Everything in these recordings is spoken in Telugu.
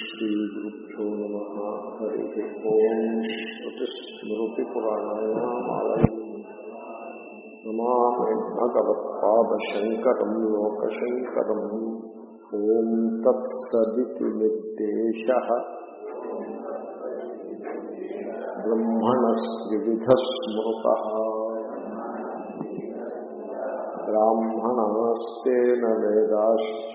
శ్రీగురుభ్యో నమ హరి ఓం శ్రుతిస్మృతిపురాణాయామాలయం నమామి భగవత్పాదశంకరం లోకశంకరం ఓం తత్సదితి నిర్దేశ బ్రహ్మణస్విధ స్మృత వేదాశ్చ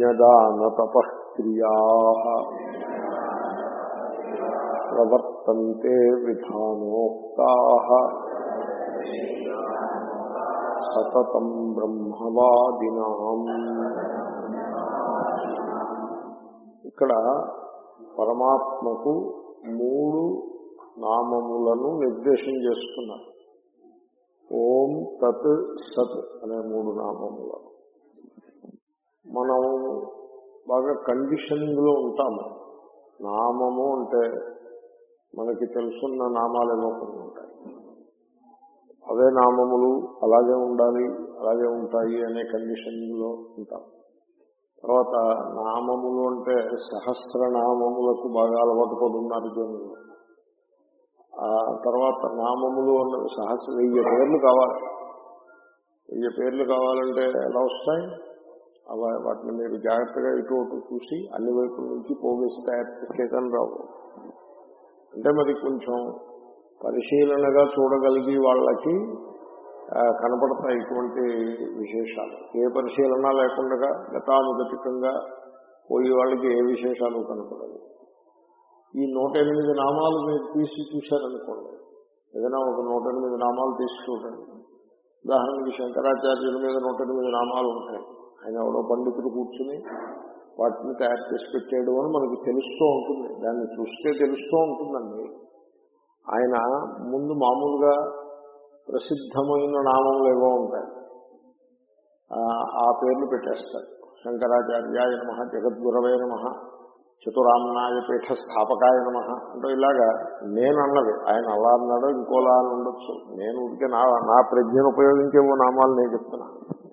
యజ్ఞదాన తపక్రియా ప్రవర్తంతే విధానోక్తా సతతం బ్రహ్మవాదినా. ఇక్కడ పరమాత్మకు మూడు నామములను నిర్దేశం చేస్తున్నారు. ఓం తత్ సత్ అనే మూడు నామములను. మనం బాగా కండిషనింగ్లో ఉంటాము నామము అంటే మనకి తెలుసున్న నామాలు ఏమో కొన్ని ఉంటాయి. అవే నామములు అలాగే ఉండాలి అలాగే ఉంటాయి అనే కండిషనింగ్లో ఉంటాం. తర్వాత నామములు అంటే సహస్రనామములకు బాగా అలవాటు పడున్నారు జనులు. ఆ తర్వాత నామములు అన్న సహస్ర వెయ్యి పేర్లు కావాలి. వెయ్యి పేర్లు కావాలంటే ఎలా వస్తాయి? వాటిని మీరు జాగ్రత్తగా ఇటు అటు చూసి అన్ని వైపుల నుంచి పోగేసి తయారు చేస్తే కానీ రావు. అంటే మరి కొంచెం పరిశీలనగా చూడగలిగి వాళ్ళకి కనపడతాయి ఇటువంటి విశేషాలు. ఏ పరిశీలన లేకుండా గతానుగతికంగా పోయే వాళ్ళకి ఏ విశేషాలు కనపడవు. ఈ నూట ఎనిమిది నామాలు మీరు తీసి చూశారనుకోండి ఏదైనా ఒక నూట ఎనిమిది నామాలు తీసి చూడండి. ఉదాహరణకి శంకరాచార్యుల మీద నూట ఎనిమిది నామాలు ఉంటాయి. ఆయన ఎవడో పండితుడు కూర్చుని వాటిని తయారు చేసి పెట్టాడు అని మనకు తెలుస్తూ ఉంటుంది. దాన్ని చూస్తే తెలుస్తూ ఉంటుందండి. ఆయన ముందు మామూలుగా ప్రసిద్ధమైన నామములు ఏవో ఉంటాయి. ఆ పేర్లు పెట్టేస్తారు. శంకరాచార్యాయ నమ జగద్గురవే నమ చతురాన్నాయ పీఠ స్థాపకాయ నమ. అంటే ఇలాగా నేను అన్నది ఆయన అలా అన్నాడో ఇంకోలా అని ఉండొచ్చు. నేను ఉడికే నా నా ప్రజ్ఞను ఉపయోగించేవో నామాలు నేను చెప్తున్నాను.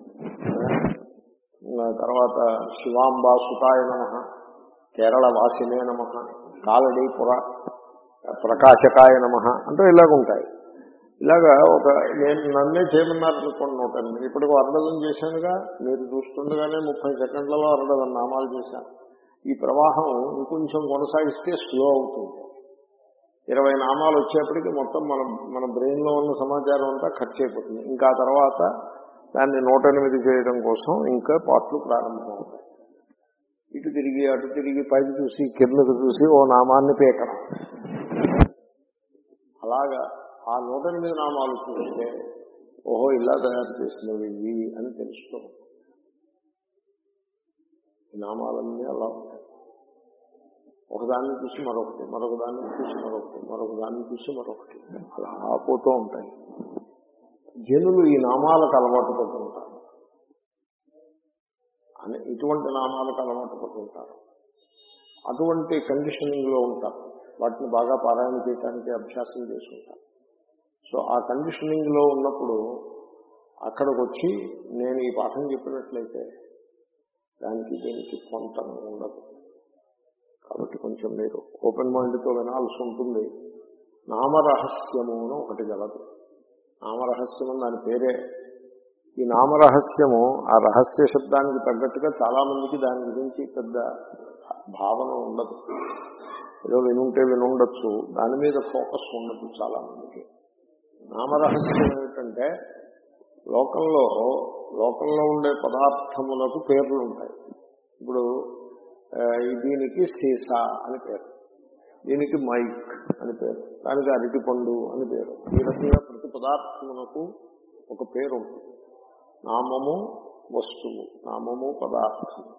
తర్వాత శివాంబా సుతాయ నమ కేరళ వాసినే నమ కాలడి పుర ప్రకాశకాయ నమ అంటూ ఇలాగ ఉంటాయి. ఇలాగా ఒక నేను నన్నే చేయమన్నారనుకోండి నూట ఎనిమిది ఇప్పటికి అరడదం చేశానుగా మీరు చూస్తుండగానే ముప్పై సెకండ్లలో అరడదం నామాలు చేశాను. ఈ ప్రవాహం ఇంకొంచెం కొనసాగిస్తే స్లో అవుతుంది. ఇరవై నామాలు వచ్చేప్పటికి మొత్తం మన మన బ్రెయిన్లో ఉన్న సమాచారం అంతా ఖర్చు అయిపోతుంది ఇంకా తర్వాత దాన్ని నూట ఎనిమిది చేయడం కోసం ఇంకా పాటలు ప్రారంభమవుతాయి. ఇటు తిరిగి అటు తిరిగి పైకి చూసి కిందకు చూసి ఓ నామాన్ని పీకడం. అలాగా ఆ నూట ఎనిమిది నామాలు చూస్తే ఓహో ఇలా తయారు చేసినవి ఇవి అని తెలుసుకో నామాలన్నీ అలా ఉంటాయి. ఒకదాన్ని చూసి మరొకటి మరొక దాన్ని చూసి మరొకటి మరొక దాన్ని చూసి మరొకటి. అలా పోతూ ఉంటాయి. జనులు ఈ నామాలకు అలవాటు పడుతుంటారు. అని ఇటువంటి నామాలకు అలవాటు పడుతుంటారు. అటువంటి కండిషనింగ్లో ఉంటారు. వాటిని బాగా పారాయణ చేయడానికి అభ్యాసం చేసుకుంటారు సో ఆ కండిషనింగ్లో ఉన్నప్పుడు అక్కడికి వచ్చి నేను ఈ పాఠం చెప్పినట్లయితే దానికి దీనికి కొంత ఉండదు. కాబట్టి కొంచెం మీరు ఓపెన్ మైండ్తో వినాల్సి ఉంటుంది. నామరహస్యము అని ఒకటి గలదు. నామరహస్యం దాని పేరే. ఈ నామరహస్యము ఆ రహస్య శబ్దానికి తగ్గట్టుగా చాలామందికి దాని గురించి పెద్ద భావన ఉండదు. ఏదో వినుంటే వినుండొచ్చు. దాని మీద ఫోకస్ ఉండదు చాలామందికి నామరహస్యం ఏమిటంటే లోకంలో లోకంలో ఉండే పదార్థములకు పేర్లు ఉంటాయి ఇప్పుడు దీనికి సీసా అని పేరు. దీనికి మైక్ అని పేరు. దానికి అరటిపండు అని పేరు. ఈ రకంగా ప్రతి పదార్థమునకు ఒక పేరు ఉంటుంది నామము వస్తువు. నామము పదార్థము.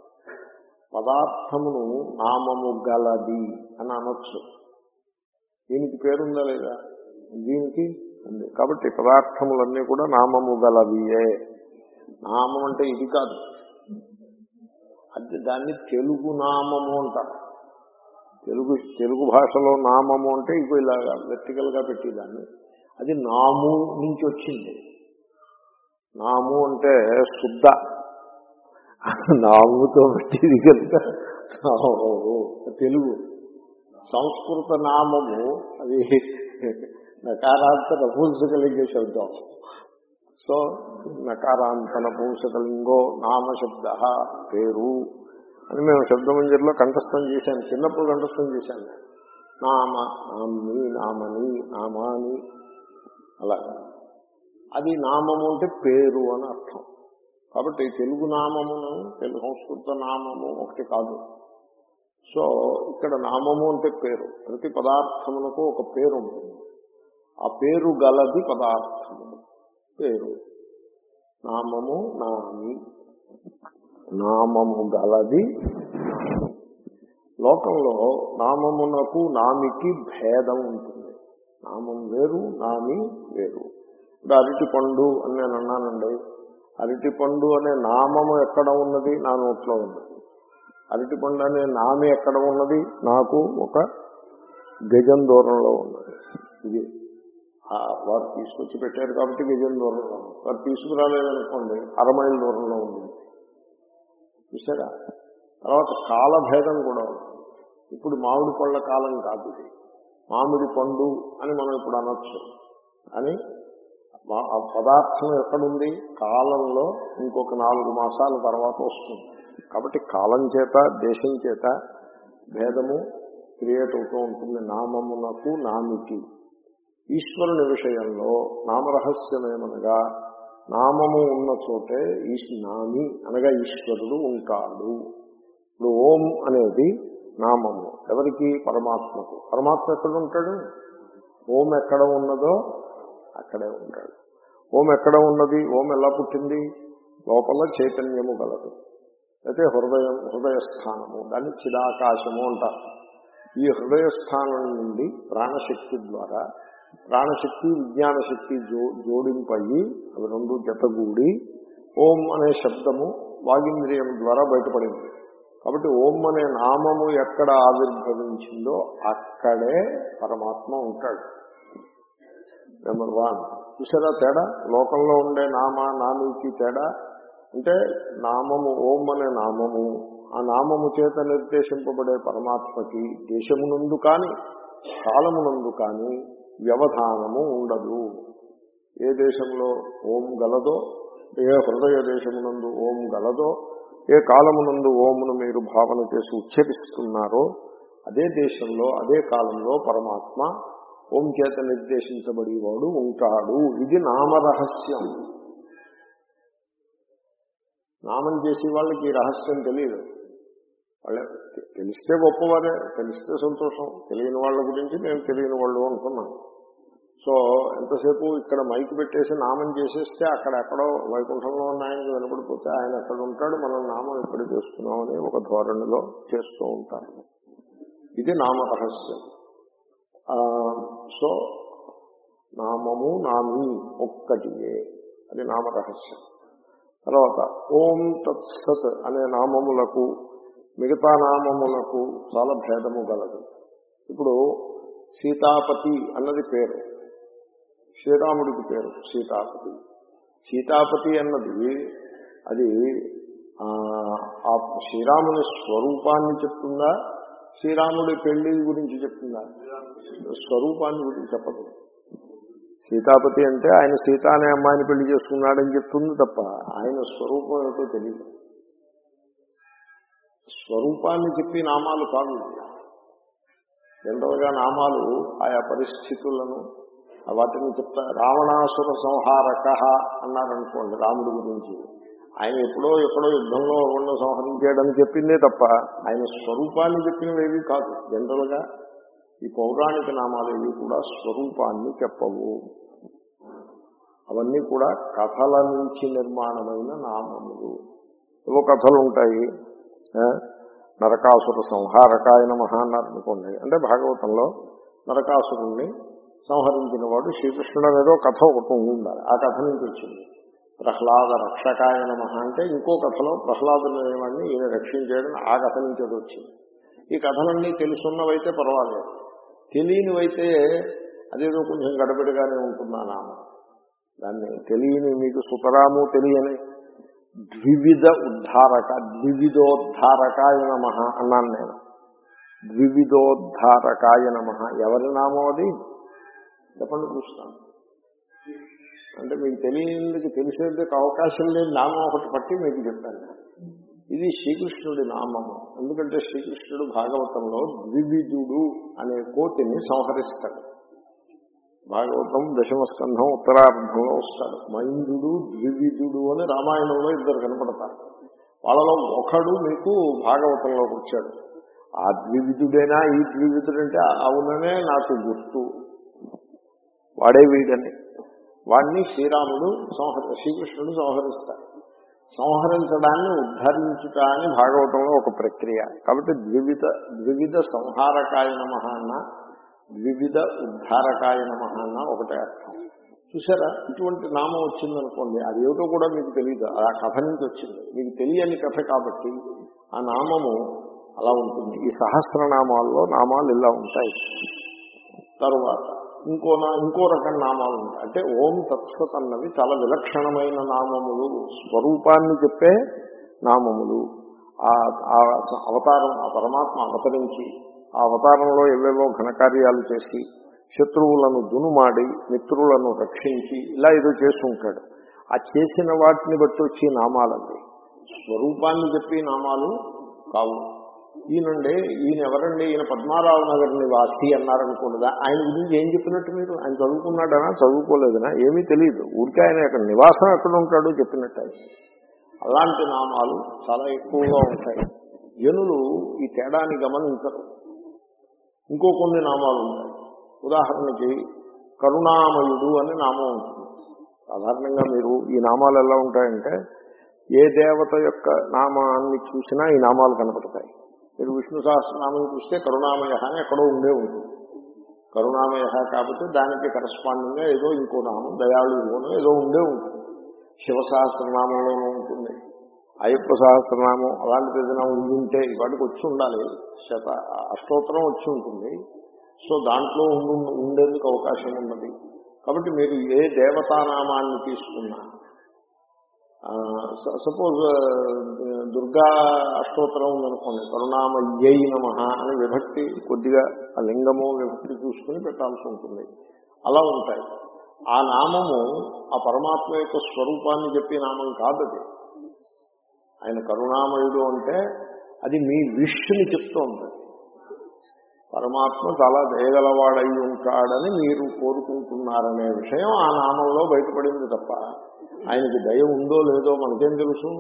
పదార్థమును నామము గలది అని అనొచ్చు. దీనికి పేరుందా లేదా? దీనికి ఉంది. కాబట్టి పదార్థములన్నీ కూడా నామము గలవియే నామం అంటే ఇది కాదు. అది దాన్ని తెలుగు నామము అంటారు. తెలుగు తెలుగు భాషలో నామము అంటే ఇగో ఇలాగా వెర్టికల్గా పెట్టేదాన్ని. అది నాము నుంచి వచ్చింది. నాము అంటే శుద్ధ. నాముతో పెట్టేది కనుక తెలుగు. సంస్కృత నామము అది నకారాంత నపూంసకలింగ శబ్దం. సో నకారాంత నపూంసకలింగో నామశబ్ద పేరు. అని మేము శబ్దమంజరిలో కంఠస్థం చేశాను. చిన్నప్పుడు కంఠస్థం చేశాను. నామ నామ్ని నామని నామాని. అలా. అది నామము అంటే పేరు అని అర్థం. కాబట్టి తెలుగు నామమును తెలుగు సంస్కృత నామము ఒకటి కాదు. సో ఇక్కడ నామము అంటే పేరు. ప్రతి పదార్థమునకు ఒక పేరు ఉంటుంది ఆ పేరు గలది పదార్థము పేరు. నామము నామి. నామము గలది. లోకంలో నామమునకు నామికి భేదం ఉంటుంది. నామం వేరు నామి వేరు. ఇప్పుడు అరటి పండు అని నేను అన్నానండి. అరటి పండు అనే నామము ఎక్కడ ఉన్నది? నా నోట్లో ఉన్నది. అరటి పండు అనే నామి ఎక్కడ ఉన్నది? నాకు ఒక గజం దూరంలో ఉన్నది. ఇది వారు తీసుకొచ్చి పెట్టారు కాబట్టి గజం దూరంలో వారు తీసుకురాలేదనుకోండి అరమైల దూరంలో ఉంది చూసారా తర్వాత కాలభేదం కూడా ఉంది. ఇప్పుడు మామిడి పళ్ళ కాలం కాదు ఇది. మామిడి పండు అని మనం ఇప్పుడు అనొచ్చు. అని ఆ పదార్థం ఎక్కడుంది? కాలంలో ఇంకొక నాలుగు మాసాల తర్వాత వస్తుంది. కాబట్టి కాలం చేత దేశం చేత భేదము క్రియేట్ అవుతూ ఉంటుంది. నామమునకు నామికి ఈశ్వరుని విషయంలో నామరహస్యమేమనగా నామము ఉన్న చోటే ఈ నామి అనగా ఈశ్వరుడు ఉంటాడు. ఇప్పుడు ఓం అనేది నామము. ఎవరికి? పరమాత్మకు. పరమాత్మ ఎక్కడ ఉంటాడు? ఓం ఎక్కడ ఉన్నదో అక్కడే ఉంటాడు. ఓం ఎక్కడ ఉన్నది? ఓం ఎలా పుట్టింది? లోపల చైతన్యము గలదు. అయితే హృదయం హృదయస్థానము. దాన్ని చిరాకాశము అంటారు. ఈ హృదయస్థానం నుండి ప్రాణశక్తి ద్వారా ప్రాణశక్తి విజ్ఞాన శక్తి జో జోడింపయ్యి అవి రెండు జతగూడి ఓం అనే శబ్దము వాగింద్రియం ద్వారా బయటపడింది. కాబట్టి ఓం అనే నామము ఎక్కడ ఆవిర్భవించిందో అక్కడే పరమాత్మ ఉంటాడు. Number one. చూసారా తేడా? లోకంలో ఉండే నామ నామీకి తేడా? అంటే నామము ఓం అనే నామము ఆ నామము చేత నిర్దేశింపబడే పరమాత్మకి దేశమునందు కానీ కాలమునందు కానీ వ్యవధానము ఉండదు. ఏ దేశంలో ఓం గలదో ఏ హృదయ దేశమునందు ఓం గలదో ఏ కాలమునందు ఓమును మీరు భావన చేసి ఉచ్చరిస్తున్నారో అదే దేశంలో అదే కాలంలో పరమాత్మ ఓం చేత నిర్దేశించబడేవాడు ఉంటాడు. ఇది నామరహస్యం. నామం చేసే వాళ్ళకి ఈ రహస్యం తెలియదు వాళ్ళ తెలిస్తే గొప్పవారే తెలిస్తే సంతోషం. తెలియని వాళ్ళ గురించి నేను తెలియని వాళ్ళు అనుకున్నాం సో ఎంతసేపు ఇక్కడ మైక్ పెట్టేసి నామం చేసేస్తే అక్కడ ఎక్కడో వైకుంఠంలో ఉన్న ఆయనకి వినపడిపోతే ఆయన ఎక్కడ ఉంటాడు మనం నామం ఎక్కడ చేస్తున్నామని ఒక ధోరణిలో చేస్తూ ఉంటారు. ఇది నామ రహస్యం. సో నామము నామి ఒక్కటియే. అది నామ రహస్యం. తర్వాత ఓం తత్సత్ అనే నామములకు మిగతా నామములకు చాలా భేదము గలదు. ఇప్పుడు సీతాపతి అన్నది పేరు. శ్రీరాముడికి పేరు సీతాపతి. సీతాపతి అన్నది అది ఆ శ్రీరాముని స్వరూపాన్ని చెప్తుందా? శ్రీరాముడి పెళ్ళి గురించి చెప్తుందా? స్వరూపాన్ని గురించి చెప్పదు. సీతాపతి అంటే ఆయన సీత అనే అమ్మాయిని పెళ్ళి చేసుకున్నాడని చెప్తుంది తప్ప ఆయన స్వరూపం ఏమిటో తెలియదు. స్వరూపాన్ని చెప్పి నామాలు కాదు. జనరల్గా నామాలు ఆయా పరిస్థితులను వాటిని చెప్తా రావణాసుర సంహారక అన్నారనుకోండి రాముడి గురించి. ఆయన ఎప్పుడో ఎక్కడో యుద్ధంలో ఎవరినో సంహరించాడని చెప్పిందే తప్ప ఆయన స్వరూపాన్ని చెప్పినవేవి కాదు. జనరల్గా ఈ పౌరాణిక నామాలు ఇవి కూడా స్వరూపాన్ని చెప్పవు. అవన్నీ కూడా కథల నుంచి నిర్మాణమైన నామములు. ఏవో కథలు ఉంటాయి. నరకాసుర సంహారకాయ నమః అన్నారు అనుకోండి అంటే భాగవతంలో నరకాసురుణ్ణి సంహరించిన వాడు శ్రీకృష్ణుడు అనేదో కథ ఒకటి ఉండాలి. ఆ కథ నుంచి వచ్చింది. ప్రహ్లాద రక్షకాయ నమః అంటే ఇంకో కథలో ప్రహ్లాదుని వాడిని ఈయన రక్షించేయడం ఆ కథ నుంచి అది వచ్చింది. ఈ కథలన్నీ తెలుసున్నవైతే పర్వాలేదు. తెలియనివైతే అదేదో కొంచెం గడబడిగానే ఉంటున్నా నామం? దాన్ని తెలియని మీకు సుతరాము తెలియని ద్వివిధ ఉద్ధారక ద్వివిధోద్ధారకాయ నమ అన్నాను నేను. ద్వివిధోద్ధారకాయ నమ. ఎవరి నామం అది? చెప్పండి చూస్తాను అంటే మీకు తెలియనిందుకు తెలిసేందుకు అవకాశం లేని నామం ఒకటి పట్టి మీకు చెప్పాను. ఇది శ్రీకృష్ణుడి నామము ఎందుకంటే శ్రీకృష్ణుడు భాగవతంలో ద్వివిధుడు అనే కోటిని సంహరిస్తాడు. భాగవతం దశమ స్కంధం ఉత్తరార్ధంలో వస్తాడు. మైందుడు ద్వివిధుడు అని రామాయణంలో ఇద్దరు కనపడతారు. వాళ్ళలో ఒకడు మీకు భాగవతంలోకి వచ్చాడు. ఆ ద్వివిధుడైనా? ఈ ద్వివిధుడంటే అవుననే నాకు గుర్తు. వాడే వీడని. వాడిని శ్రీరాముడు సంహరి శ్రీకృష్ణుడు సంహరిస్తాడు సంహరించడాన్ని ఉద్ధరించుట అని భాగవతంలో ఒక ప్రక్రియ. కాబట్టి ద్వివిధ ద్వివిధ సంహారకాయ నమ అన్న వివిధ ఉద్ధారకాయ నమ అన్న ఒకటే అర్థం. చూసారా? ఇటువంటి నామం వచ్చిందనుకోండి అది ఏమిటో కూడా మీకు తెలియదు ఆ కథ నుంచి వచ్చింది. మీకు తెలియని కథ కాబట్టి ఆ నామము అలా ఉంటుంది. ఈ సహస్రనామాల్లో నామాలు ఇలా ఉంటాయి. తరువాత ఇంకో ఇంకో రకం నామాలు ఉంటాయి. అంటే ఓం తత్సత్ అన్నవి చాలా విలక్షణమైన నామములు స్వరూపాన్ని చెప్పే నామములు. ఆ అవతారం ఆ పరమాత్మ అవతరించి ఆ అవతారంలో ఏవేవో ఘనకార్యాలు చేసి శత్రువులను దునుమాడి మిత్రులను రక్షించి ఇలా ఏదో చేస్తుంటాడు. ఆ చేసిన వాటిని బట్టి వచ్చి నామాలండి. స్వరూపాన్ని చెప్పి నామాలు కావు. ఈయనండి ఈయన ఎవరండి ఈయన పద్మారావు నగర్ నివాసి అన్నారనుకున్నదా ఆయన గురించి ఏం చెప్పినట్టు మీరు? ఆయన చదువుకున్నాడనా? చదువుకోలేదనా? ఏమీ తెలియదు. ఊరికే ఆయన అక్కడ నివాసం ఎక్కడ ఉంటాడో చెప్పినట్టు అలాంటి నామాలు చాలా ఎక్కువగా ఉంటాయి. జనులు ఈ తేడాన్ని గమనించరు. ఇంకో కొన్ని నామాలు ఉంటాయి. ఉదాహరణకి కరుణామయుడు అనే నామం ఉంటుంది. సాధారణంగా మీరు ఈ నామాలు ఎలా ఉంటాయంటే ఏ దేవత యొక్క నామాన్ని చూసినా ఈ నామాలు కనపడతాయి. మీరు విష్ణు సహస్రనామం చూస్తే కరుణామయ అని ఎక్కడో ఉండే ఉంటుంది కరుణామయ కాబట్టి దానికి కరస్పాండింగ్గా ఏదో ఇంకో నామం దయాళువును ఏదో ఉండే ఉంటుంది శివ సహస్రనామంలోనూ ఉంటుంది. అయ్యప్ప సహస్రనామం అలాంటిది ఏదైనా ఉంటే వాటికి వచ్చి ఉండాలి. శత అష్టోత్తరం వచ్చి ఉంటుంది. సో దాంట్లో ఉండేందుకు అవకాశం ఉన్నది. కాబట్టి మీరు ఏ దేవతానామాన్ని తీసుకున్నా సపోజ్ దుర్గా అష్టోత్తరం ఉందనుకోండి కరుణామయ్యై నమ అని విభక్తి కొద్దిగా ఆ లింగము విభక్తి చూసుకుని పెట్టాల్సి ఉంటుంది. అలా ఉంటాయి. ఆ నామము ఆ పరమాత్మ యొక్క స్వరూపాన్ని చెప్పే నామం కాదు అది ఆయన కరుణామయుడు అంటే అది మీ విష్ని చెప్తూ ఉంటుంది పరమాత్మ చాలా దయగలవాడై ఉంటాడని మీరు కోరుకుంటున్నారనే విషయం ఆ నామంలో బయటపడింది తప్ప ఆయనకి దయ ఉందో లేదో మనకేం తెలుసు?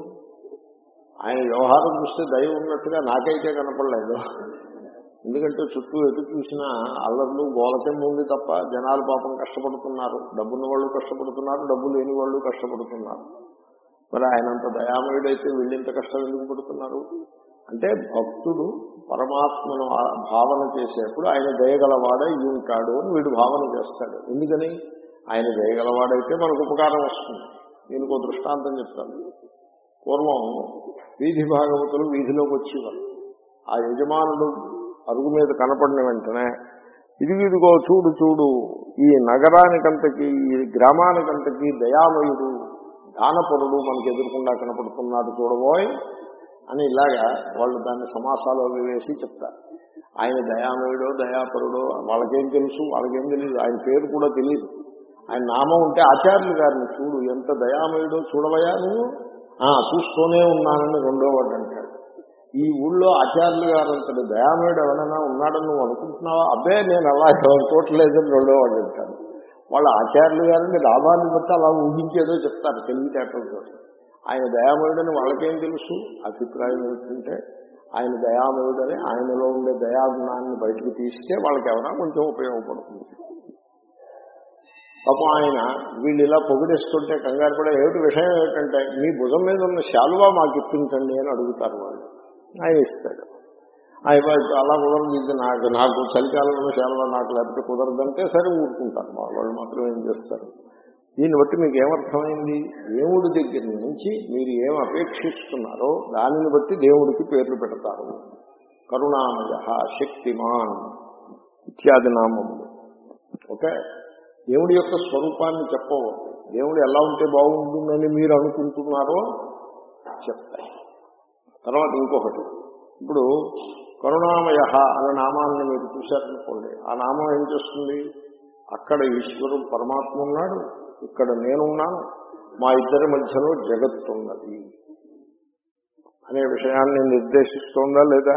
ఆయన వ్యవహారం చూస్తే దయ ఉన్నట్టుగా నాకైతే కనపడలేదు. ఎందుకంటే చుట్టూ ఎటు చూసినా అల్లర్లు గోలకెమ్మ ఉంది తప్ప జనాలు పాపం కష్టపడుతున్నారు. డబ్బున్న వాళ్ళు కష్టపడుతున్నారు డబ్బు లేని వాళ్ళు కష్టపడుతున్నారు. మరి ఆయనంత దయామయుడైతే వీళ్ళింత కష్టం ఎందుకు పడుతున్నారు? అంటే భక్తుడు పరమాత్మను భావన చేసేప్పుడు ఆయన దయగలవాడే ఈ ఉంటాడు అని వీడు భావన చేస్తాడు. ఎందుకని? ఆయన దయగలవాడైతే మనకు ఉపకారం వస్తుంది. నేను ఒక దృష్టాంతం చెప్తాను. పూర్వం వీధి భాగవతులు వీధిలోకి వచ్చేవారు ఆ యజమానుడు అరుగు మీద కనపడిన వెంటనే ఇది ఇదిగో చూడు చూడు ఈ నగరానికంతకి ఈ గ్రామానికంతకి దయామయుడు దానపరుడు మనకి ఎదుర్కొండా కనపడుతున్నాడు చూడబోయ్ అని ఇలాగా వాళ్ళు దాన్ని సమాసాలు అవి వేసి చెప్తారు. ఆయన దయామయుడో దయాపరుడో వాళ్ళకేం తెలుసు వాళ్ళకేం తెలియదు ఆయన పేరు కూడా తెలియదు ఆయన నామం ఉంటే ఆచార్యులు గారిని చూడు ఎంత దయామయుడో చూడవయా నువ్వు? ఆ చూస్తూనే ఉన్నానని రెండో వాడు అంటాడు. ఈ ఊళ్ళో ఆచార్యులు గారు అంతటి దయామయుడు ఎవరైనా ఉన్నాడని నువ్వు అనుకుంటున్నావా? అబ్బే నేను అలా చూడలేదని రెండో వాడు అంటాడు. వాళ్ళ ఆచార్యులు గారిని లాభాన్ని బట్టి అలా ఊహించేదో చెప్తారు తెలివితేటలతో ఆయన దయామయుడని వాళ్ళకేం తెలుసు? అభిప్రాయం ఏంటంటే ఆయన దయామయుడని ఆయనలో ఉండే దయాగుణాన్ని బయటకు తీస్తే వాళ్ళకి ఎవరైనా కొంచెం ఉపయోగపడుతుంది. పాపం ఆయన వీళ్ళు ఇలా పొగిడేస్తుంటే కంగారు కూడా ఏమిటి విషయం ఏమిటంటే మీ భుజం మీద ఉన్న శాలువా మాకు ఇప్పించండి అని అడుగుతారు వాళ్ళు. ఆయన ఇస్తాడు. అయిపోయి అలా కుదరదు. ఇది నాకు నాకు చలికాలంలో శాలువా నాకు లేకపోతే కుదరదంటే సరే ఊరుకుంటారు వాళ్ళు మాత్రం ఏం చేస్తారు? దీన్ని బట్టి మీకు ఏమర్థమైంది? దేవుడి దగ్గర నుంచి మీరు ఏం అపేక్షిస్తున్నారో దానిని బట్టి దేవుడికి పేర్లు పెడతారు. కరుణామయ శక్తిమాన్ ఇత్యాది నామములు. ఓకే? దేవుడి యొక్క స్వరూపాన్ని చెప్పవద్దు. దేవుడు ఎలా ఉంటే బాగుంటుందని మీరు అనుకుంటున్నారో చెప్తాయి. తర్వాత ఇంకొకటి. ఇప్పుడు కరుణామయ అనే నామాన్ని మీరు చూశారనుకోండి. ఆ నామం ఏం చేస్తుంది? అక్కడ ఈశ్వరుడు పరమాత్మ ఉన్నాడు ఇక్కడ నేనున్నాను మా ఇద్దరి మధ్యలో జగత్తున్నది. అనే విషయాన్ని నిర్దేశిస్తోందా లేదా?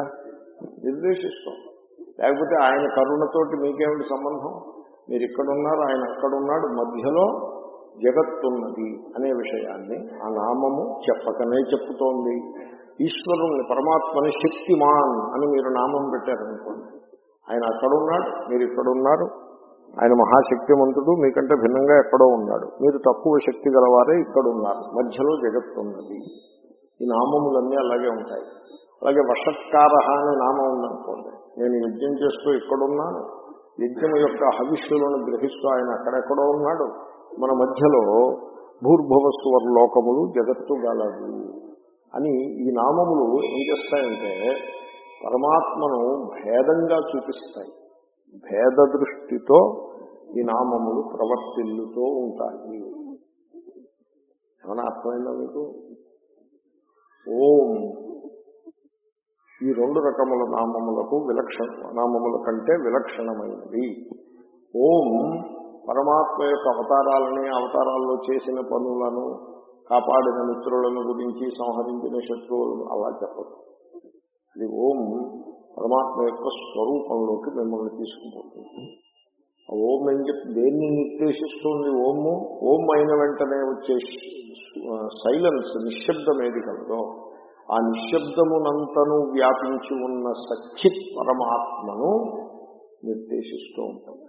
నిర్దేశిస్తోంది. లేకపోతే ఆయన కరుణతోటి మీకేమిటి సంబంధం? మీరు ఇక్కడున్నారు ఆయన అక్కడున్నాడు మధ్యలో జగత్తున్నది అనే విషయాన్ని ఆ నామము చెప్పకనే చెప్పుతోంది ఈశ్వరుణ్ణి పరమాత్మని శక్తిమాన్ అని మీరు నామం పెట్టారనుకోండి. ఆయన అక్కడున్నాడు మీరు ఇక్కడున్నారు. ఆయన మహాశక్తిమంతుడు మీకంటే భిన్నంగా ఎక్కడో ఉన్నాడు. మీరు తక్కువ శక్తి గలవారే ఇక్కడ ఉన్నారు మధ్యలో జగత్తు ఉన్నది. ఈ నామములన్నీ అలాగే ఉంటాయి. అలాగే వషత్కార అనే నామం ఉందనుకోండి. నేను యజ్ఞం చేస్తూ ఇక్కడున్నాను. యజ్ఞం యొక్క హవిష్యులను గ్రహిస్తూ ఆయన అక్కడెక్కడో ఉన్నాడు. మన మధ్యలో భూర్భవస్వర్ లోకములు జగత్తు గలదు అని ఈ నామములు ఏం చేస్తాయంటే పరమాత్మను భేదంగా చూపిస్తాయి. భేద దృష్టితో ఈ నామములు ప్రవర్తిల్లుతూ ఉంటాయి. ఏమైనా అర్థమైందా మీకు? ఓం. ఈ రెండు రకముల నామములకు విలక్షణ నామముల కంటే విలక్షణమైనది. ఓం పరమాత్మ యొక్క అవతారాలని అవతారాల్లో చేసిన పనులను కాపాడిన మిత్రులను గురించి సంహరించిన శత్రువులను అలా చెప్పదు అది ఓం పరమాత్మ యొక్క స్వరూపంలోకి మిమ్మల్ని తీసుకుపోతుంది. ఆ ఓం ఏం చెప్పి దేన్ని నిర్దేశిస్తుంది ఓము? ఓం అయిన వెంటనే వచ్చే సైలెన్స్ నిశ్శబ్దం ఏది కలదో ఆ నిశ్శబ్దమునంతను వ్యాపించి ఉన్న సచ్చిత్ పరమాత్మను నిర్దేశిస్తూ ఉంటుంది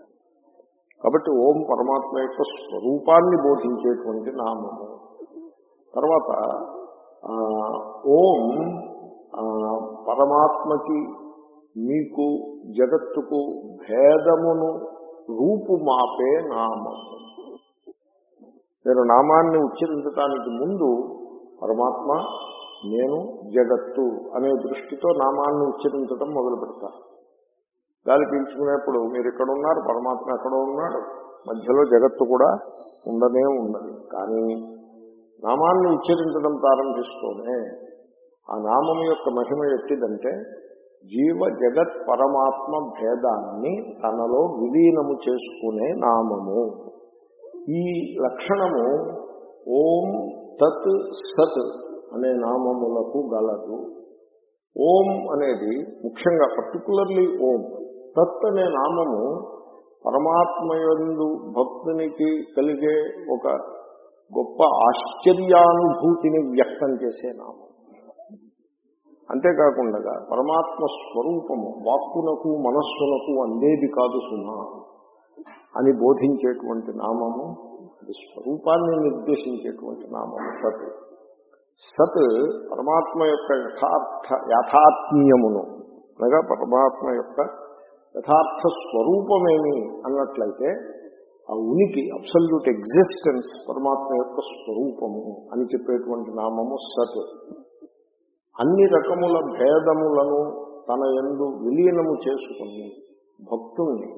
కాబట్టి ఓం పరమాత్మ యొక్క స్వరూపాన్ని బోధించేటువంటి నామము. తర్వాత ఓం పరమాత్మకి మీకు జగత్తుకు భేదమును రూపుమాపే నామం. మీరు నామాన్ని ఉచ్చరించటానికి ముందు పరమాత్మ నేను జగత్తు అనే దృష్టితో నామాన్ని ఉచ్చరించడం మొదలు పెడతారు గాలి పీల్చుకునేప్పుడు మీరు ఇక్కడ ఉన్నారు పరమాత్మ ఎక్కడో ఉన్నాడు మధ్యలో జగత్తు కూడా ఉండనే ఉండదు. కానీ నామాన్ని ఉచ్చరించడం ప్రారంభిస్తూనే ఆ నామం యొక్క మహిమ ఎట్టిదంటే జీవ జగత్ పరమాత్మ భేదాన్ని తనలో విలీనము చేసుకునే నామము. ఈ లక్షణము ఓం తత్ సత్ అనే నామములకు గలదు. ఓం అనేది ముఖ్యంగా పర్టికులర్లీ ఓం తత్ అనే నామము పరమాత్మయందు భక్తునికి కలిగే ఒక గొప్ప ఆశ్చర్యానుభూతిని వ్యక్తం చేసే నామం. అంతేకాకుండా పరమాత్మ స్వరూపము వాక్కునకు మనస్సునకు అందేది కాదు సుమా అని బోధించేటువంటి నామము అది స్వరూపాన్ని నిర్దేశించేటువంటి నామము సత్. సత్ పరమాత్మ యొక్క యథార్థ యథాత్మీయమును అనగా పరమాత్మ యొక్క యథార్థ స్వరూపమేమి అన్నట్లయితే ఆ ఉనికి అబ్సల్యూట్ ఎగ్జిస్టెన్స్ పరమాత్మ యొక్క స్వరూపము అని చెప్పేటువంటి నామము సత్. అన్ని రకముల భేదములను తన యందు విలీనము చేసుకుని భక్తుణ్ణి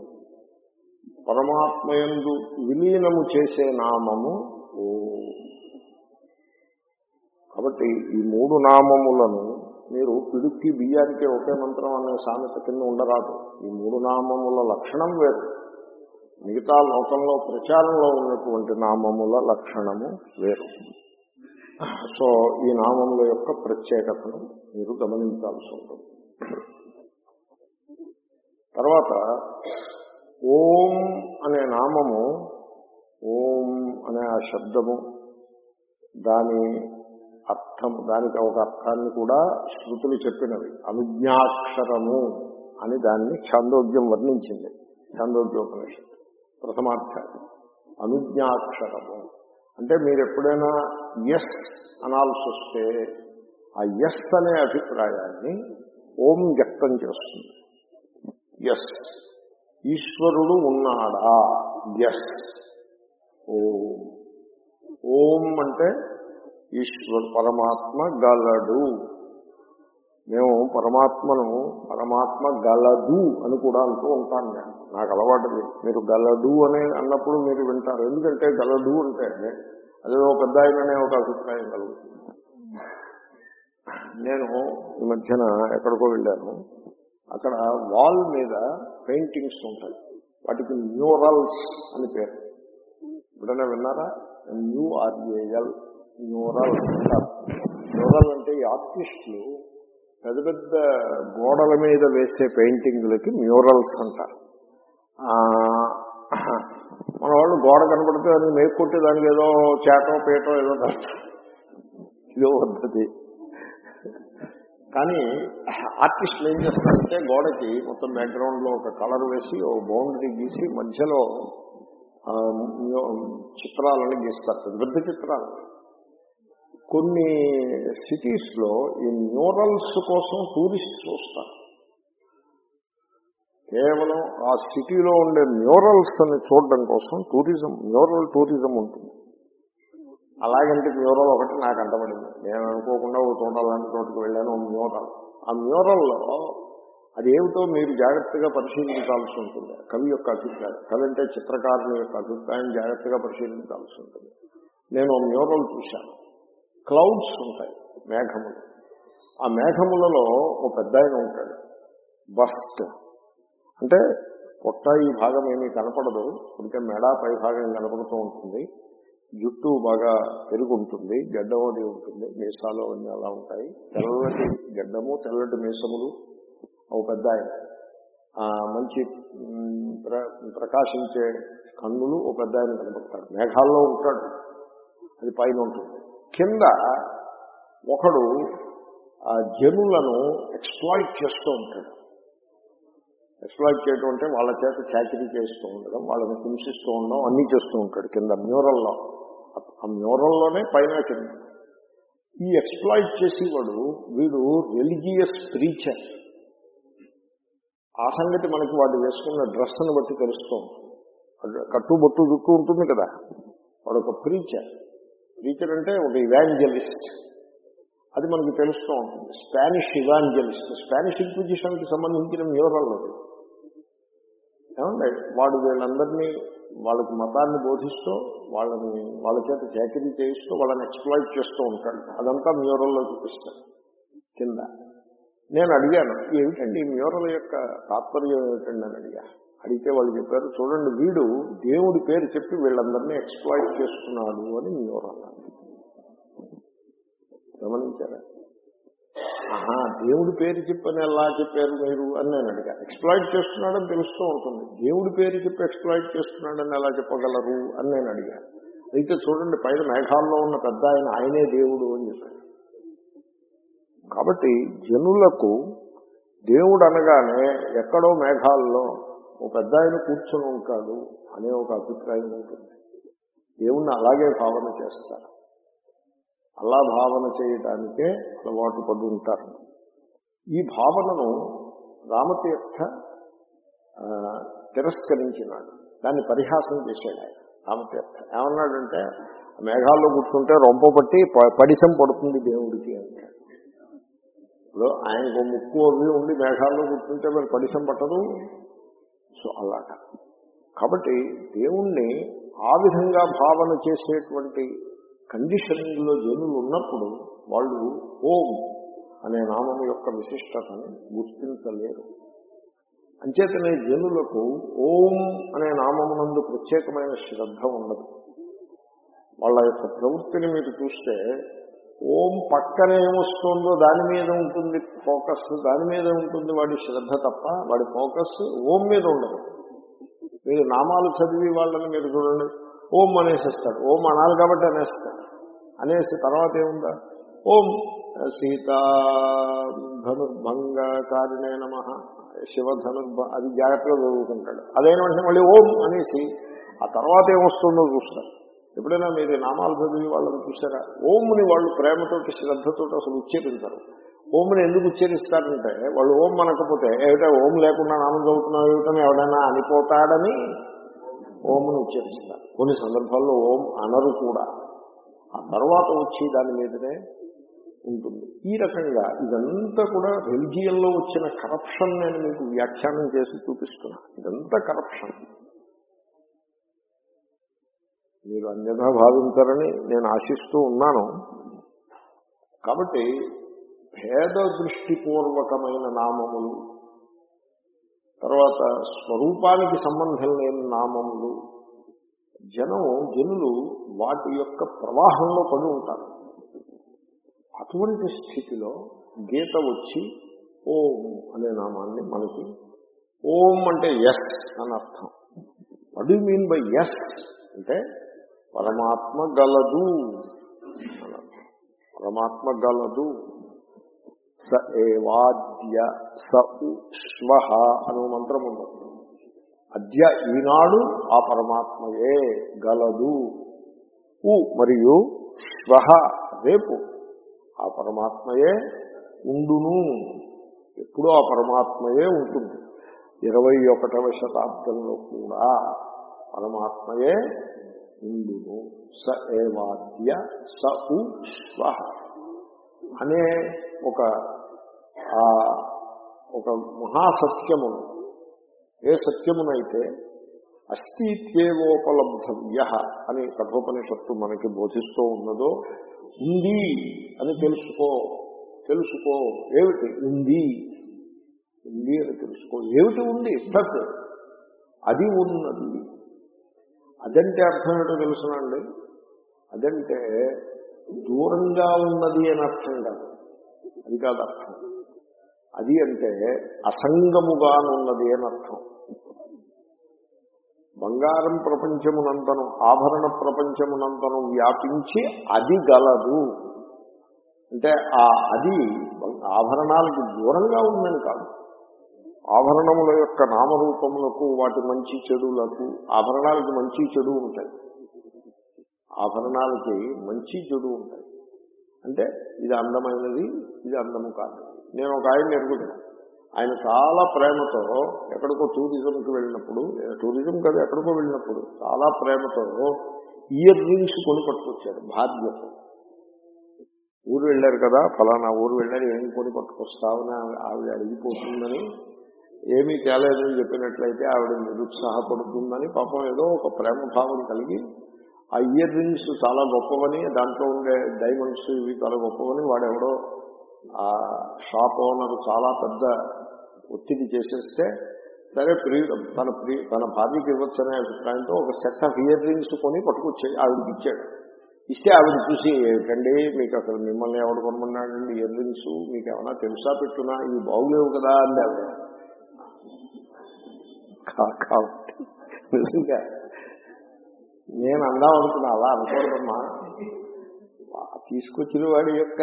పరమాత్మయందు విలీనము చేసే నామము ఓ. కాబట్టి ఈ మూడు నామములను మీరు పిడుక్కి బియ్యానికి ఒకే మంత్రం అనే సామెత కింద ఉండరాదు. ఈ మూడు నామముల లక్షణం వేరు. మిగతా లోకంలో ప్రచారంలో ఉన్నటువంటి నామముల లక్షణము వేరు. సో ఈ నామముల యొక్క ప్రత్యేకతను మీరు గమనించాల్సి ఉంటుంది. తర్వాత ఓం అనే నామము ఓం అనే ఆ శబ్దము దాని అర్థం దానికి ఒక అర్థాన్ని కూడా శృతులు చెప్పినవి. అనుజ్ఞాక్షరము అని దాన్ని ఛాందోగ్యం వర్ణించింది. ఛాందోగ్యోపనిషత్తు. ప్రథమాధ్యాయం. అనుజ్ఞాక్షరము. అంటే మీరు ఎప్పుడైనా ఎస్ అనాల్సి వస్తే ఆ ఎస్ అనే అభిప్రాయాన్ని ఓం వ్యక్తం చేస్తుంది. ఎస్ ఈశ్వరుడు ఉన్నాడా? ఎస్ ఓం. ఓం అంటే ఈశ్వరు పరమాత్మ గలడు. మేము పరమాత్మను పరమాత్మ గలదు అని కూడా అంటూ ఉంటాను నేను నాకు అలవాటుది మీరు గలడు అని అన్నప్పుడు మీరు వింటారు. ఎందుకంటే గలడు అంటే అదేదో పెద్ద ఆయననే ఒక అభిప్రాయం కలుగుతుంది. నేను ఈ మధ్యన ఎక్కడికో వెళ్ళాను. అక్కడ వాల్ మీద పెయింటింగ్స్ ఉంటాయి. వాటికి న్యూరల్స్ అని పేరు. ఎప్పుడైనా విన్నారా? న్యూఆర్ఏఎల్ న్యూరల్ న్యూరల్ అంటే ఈ ఆర్టిస్టులు పెద్ద పెద్ద గోడల మీద వేసే పెయింటింగ్లకి మ్యూరల్స్ అంటారు. మన వాళ్ళు గోడ కనపడితే అది మేక్కొట్టి దానికి ఏదో చేటో పేటో ఏదో ఇదో పద్ధతి కానీ ఆర్టిస్టులు ఏం చేస్తారంటే గోడకి మొత్తం బ్యాక్గ్రౌండ్లో ఒక కలర్ వేసి ఓ బౌండరీ గీసి మధ్యలో చిత్రాలను గీస్తారు. పెద్ద పెద్ద చిత్రాలు. కొన్ని సిటీస్లో ఈ న్యూరల్స్ కోసం టూరిస్ట్ చూస్తారు కేవలం ఆ సిటీలో ఉండే న్యూరల్స్ అని చూడడం కోసం టూరిజం న్యూరల్ టూరిజం ఉంటుంది. అలాగంటే మ్యూరల్ ఒకటి నాకు అంటబడింది. నేను అనుకోకుండా ఒక చూడాలని చోటుకు వెళ్ళాను ఒక మ్యూరల్. ఆ మ్యూరల్లో అదేమిటో మీరు జాగ్రత్తగా పరిశీలించాల్సి ఉంటుంది. కవి యొక్క అభిప్రాయం కవి అంటే చిత్రకారుని యొక్క అభిప్రాయం జాగ్రత్తగా పరిశీలించాల్సి ఉంటుంది. నేను మ్యూరల్ చూశాను. క్లౌడ్స్ ఉంటాయి మేఘములు. ఆ మేఘములలో ఒక పెద్ద ఉంటాడు. బస్ట్. అంటే పొట్ట ఈ భాగం ఏమీ కనపడదు. అంటే మెడ పై భాగం కనపడుతూ ఉంటుంది. జుట్టు బాగా పెరుగుంటుంది ఉంటుంది. గడ్డమోది ఉంటుంది. మీసాలు అన్నీ అలా ఉంటాయి. తెల్లటి గడ్డము తెల్లటి మీసములు ఒక పెద్ద ఆయన. మంచి ప్రకాశించే కన్నులు ఒక పెద్ద ఆయన కనపడతాడు మేఘాల్లో ఉంటాడు. అది పైన ఉంటుంది. కింద ఒకడు ఆ జనులను ఎక్స్ప్లాయిట్ చేస్తూ ఉంటాడు. ఎక్స్ప్లాయిట్ చేయడం అంటే వాళ్ళ చేత చాకరీ చేస్తూ ఉండడం వాళ్ళని హింసిస్తూ ఉండడం అన్నీ చేస్తూ ఉంటాడు కింద మ్యూరల్లో ఆ మ్యూరల్లోనే పైన కింద. ఈ ఎక్స్ప్లాయిట్ చేసేవాడు వీడు రెలిజియస్ ప్రీచర్. ఆ సంగతి మనకి వాడు వేసుకున్న డ్రెస్ను బట్టి తెలుస్తూ కట్టుబొట్టు జుట్టు ఉంటుంది కదా. వాడు ఒక ప్రీచర్. ప్రీచర్ అంటే ఒక ఇవాంజలిస్ట్. అది మనకి తెలుస్తూ ఉంటుంది. Spanish evangelist. స్పానిష్ ఇంక్విజిషన్కి సంబంధించిన మ్యూరల్ అది. ఏమండి వాడు వీళ్ళందరినీ వాళ్ళకి మతాన్ని బోధిస్తూ వాళ్ళని వాళ్ళ చేత చేకరీ చేయిస్తూ వాళ్ళని ఎక్స్ప్లాయిట్ చేస్తూ ఉంటాడు. అదంతా మ్యూరల్లో చూపిస్తాడు. కింద. నేను అడిగాను ఏమిటండి ఈ మ్యూరల్ యొక్క తాత్పర్యం ఏమిటండి? అని అడిగా. అడిగితే వాళ్ళు చెప్పారు చూడండి వీడు దేవుడి పేరు చెప్పి వీళ్ళందరినీ ఎక్స్ప్లాయిట్ చేస్తున్నాడు అని మ్యూరల్ గమనించారా? ఆహా దేవుడి పేరు చెప్పని ఎలా చెప్పారు మీరు అని నేను అడిగా. ఎక్స్ప్లాయిట్ చేస్తున్నాడని తెలుస్తూ ఉంటుంది. దేవుడి పేరు చెప్పి ఎక్స్ప్లాయిట్ చేస్తున్నాడని ఎలా చెప్పగలరు అని నేను అడిగా. అయితే చూడండి పైన మేఘాల్లో ఉన్న పెద్ద ఆయన ఆయనే దేవుడు అని చెప్పాడు. కాబట్టి జనులకు దేవుడు అనగానే ఎక్కడో మేఘాల్లో ఒక పెద్ద ఆయన కూర్చొని ఉంటాడు అనే ఒక అభిప్రాయం ఉంటుంది. దేవుణ్ణి అలాగే భావన చేస్తారు. అలా భావన చేయడానికే అలవాటు పడి ఉంటారు. ఈ భావనను రామతీర్థ తిరస్కరించినాడు. దాన్ని పరిహాసం చేశాడు ఆయన రామతీర్థ. ఏమన్నాడంటే మేఘాల్లో కూర్చుంటే రొంప పట్టి పడిసం పడుతుంది దేవుడికి అంటాడు. ఇప్పుడు ఆయనకు ముక్కు అవి ఉండి మేఘాల్లో కూర్చుంటే మరి పడిసం పట్టదు? సో అలాగా. కాబట్టి దేవుణ్ణి ఆ విధంగా భావన చేసేటువంటి కండిషనింగ్లో జనులు ఉన్నప్పుడు వాళ్ళు ఓం అనే నామం యొక్క విశిష్టతను గుర్తించలేరు. అంచేతనే జనులకు ఓం అనే నామమునందు ప్రత్యేకమైన శ్రద్ధ ఉండదు. వాళ్ళ యొక్క ప్రవృత్తిని మీరు చూస్తే ఓం పక్కనే ఏమొస్తుందో దాని మీద ఉంటుంది ఫోకస్ దాని మీద ఉంటుంది వాడి శ్రద్ధ తప్ప వాడి ఫోకస్ ఓం మీద ఉండదు. మీరు నామాలు చదివి వాళ్ళని మీరు చూడండి. ఓం అనేసేస్తాడు. ఓం అనాలి కాబట్టి అనేస్తాడు. అనేసి తర్వాత ఏముందా? ఓం సీతా ధనుర్భంగ కారిణే నమ. శివ ధనుర్భ అది జాగ్రత్తగా చదువుకుంటాడు. అదైన వెంటనే మళ్ళీ ఓం అనేసి ఆ తర్వాత ఏమొస్తుందో చూస్తారు. ఎప్పుడైనా మీరు నామాలు చదివి వాళ్ళని చూసారా? ఓంని వాళ్ళు ప్రేమతోటి శ్రద్ధతో అసలు ఉచ్చరించరు ఓంని ఎందుకు ఉచ్చరిస్తారంటే వాళ్ళు ఓం అనకపోతే ఏమిటో ఓం లేకుండా నామం చదువుతున్నావు ఏమిటని ఎవడైనా అనిపోతాడని ఓంని ఉచ్చరిస్తారు కొన్ని సందర్భాల్లో ఓం అనరు కూడా. ఆ తర్వాత వచ్చి దాని మీదనే ఉంటుంది. ఈ రకంగా ఇదంతా కూడా రెలిజియన్లో వచ్చిన కరప్షన్ నేను మీకు వ్యాఖ్యానం చేసి చూపిస్తున్నా. ఇదంతా కరప్షన్. మీరు అన్యథా భావించారని నేను ఆశిస్తూ ఉన్నాను. కాబట్టి భేద దృష్టిపూర్వకమైన నామములు తర్వాత స్వరూపానికి సంబంధం లేని నామములు జనం జనులు వాటి యొక్క ప్రవాహంలో పడి ఉంటారు. అటువంటి స్థితిలో గీత వచ్చి ఓం అనే నామాన్ని మనకి ఓం అంటే ఎస్ అని అర్థం. What you mean by yes అంటే పరమాత్మ గలదు పరమాత్మ గలదు. స ఏవాద్య స ఉ శ్వ అనే మంత్రం ఉండదు అద్య ఈనాడు ఆ పరమాత్మయే గలదు. ఉ మరియు శ్వ రేపు ఆ పరమాత్మయే ఉండును. ఎప్పుడూ ఆ పరమాత్మయే ఉంటుంది. ఇరవై ఒకటవ శతాబ్దంలో కూడా పరమాత్మయే ఉండును. స ఏవాద్య స ఉ శ్వ అనే ఒక ఒక మహాసత్యమును ఏ సత్యమునైతే అస్థిత్యేవోపలబ్ధవ్య అని కఠోపనిషత్తు మనకి బోధిస్తూ ఉన్నదో ఉంది అని తెలుసుకో తెలుసుకో. ఏమిటి? ఉంది. ఉంది అని తెలుసుకో. ఏమిటి ఉంది? తత్. అది ఉన్నది. అదంటే అర్థం ఏంటో తెలుసునండి. అదంటే దూరంగా ఉన్నది అని అర్థం కాదు. అది కాదు అర్థం. అది అంటే అసంగముగానున్నది అని అర్థం. బంగారం ప్రపంచమునంతను ఆభరణ ప్రపంచమునంతను వ్యాపించి అది గలదు. అంటే ఆ అది ఆభరణాలకు దూరంగా ఉందని కాదు. ఆభరణముల యొక్క నామరూపములకు వాటి మంచి చెడులకు ఆభరణాలకి మంచి చెడు ఉంటాయి. ఆభరణాలకి మంచి చెడు ఉంటాయి. అంటే ఇది అందమైనది ఇది అందము కాదు. నేను ఒక ఆయన ఎరుగుతున్నాను ఆయన చాలా ప్రేమతో ఎక్కడికో టూరిజంకి వెళ్ళినప్పుడు టూరిజం కాదు ఎక్కడికో వెళ్ళినప్పుడు చాలా ప్రేమతో ఇయర్ రింగ్స్ కొని పట్టుకొచ్చారు బాధ్యత ఊరు వెళ్ళారు కదా ఫలానా ఊరు వెళ్ళారు ఏం కొని పట్టుకొస్తావని ఆవిడ- అడిగిపోతుందని ఏమీ తేలేదని చెప్పినట్లయితే ఆవిడ నిరుత్సాహపడుతుందని పాపం ఏదో ఒక ప్రేమ భావం కలిగి ఆ ఇయర్ రింగ్స్ చాలా గొప్పవని దాంట్లో ఉండే డైమండ్స్ ఇవి చాలా గొప్పవని వాడెవడో ఆ షాప్ ఓనర్ చాలా పెద్ద ఒత్తిడి చేసేస్తే సరే ప్రి తన ప్రి తన భార్యకి ఇవ్వచ్చు అనే అభిప్రాయంతో ఒక సెట్ ఆఫ్ ఇయర్ రింగ్స్ కొని పట్టుకొచ్చి ఆవిడకి ఇచ్చాడు. ఇస్తే ఆవిడ చూసి ఏమిటండి మీకు అసలు మిమ్మల్ని ఎవడు కొనమన్నాడండి? ఇయర్ రింగ్స్ మీకు ఏమైనా తెలుసా పెట్టునా? ఇవి బాగులేవు కదా అండి ఆవిడ. కాబట్టి నిజంగా నేను అందాం అనుకున్నా అలా అనుకోవడమ్మా తీసుకొచ్చిన వాడి యొక్క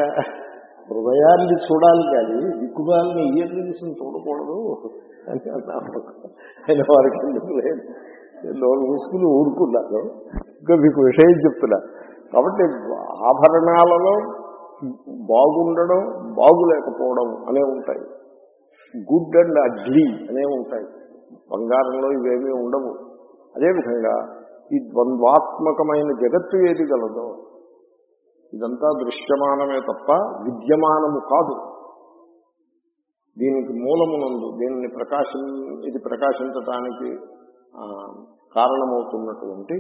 హృదయాన్ని చూడాలి కానీ దిక్కుమాలని ఇయర్ రింగ్స్ చూడకూడదు అని అన్నాను ఆయన వారికి ఎందుకు లేదు? లోన్ మూసుకుని ఊరుకున్నాను. ఇంకా మీకు విషయం చెప్తున్నా. కాబట్టి ఆభరణాలలో బాగుండడం బాగులేకపోవడం అనే ఉంటాయి. గుడ్ అండ్ అగ్లీ అనే ఉంటాయి. బంగారంలో ఇవేమీ ఉండవు. అదేవిధంగా ఈ ద్వంద్వాత్మకమైన జగత్తు ఏది గలదో? ఇదంతా దృశ్యమానమే తప్ప విద్యమానము కాదు. దీనికి మూలమునందు దీనిని ప్రకాశం ఇది ప్రకాశించటానికి కారణమవుతున్నటువంటి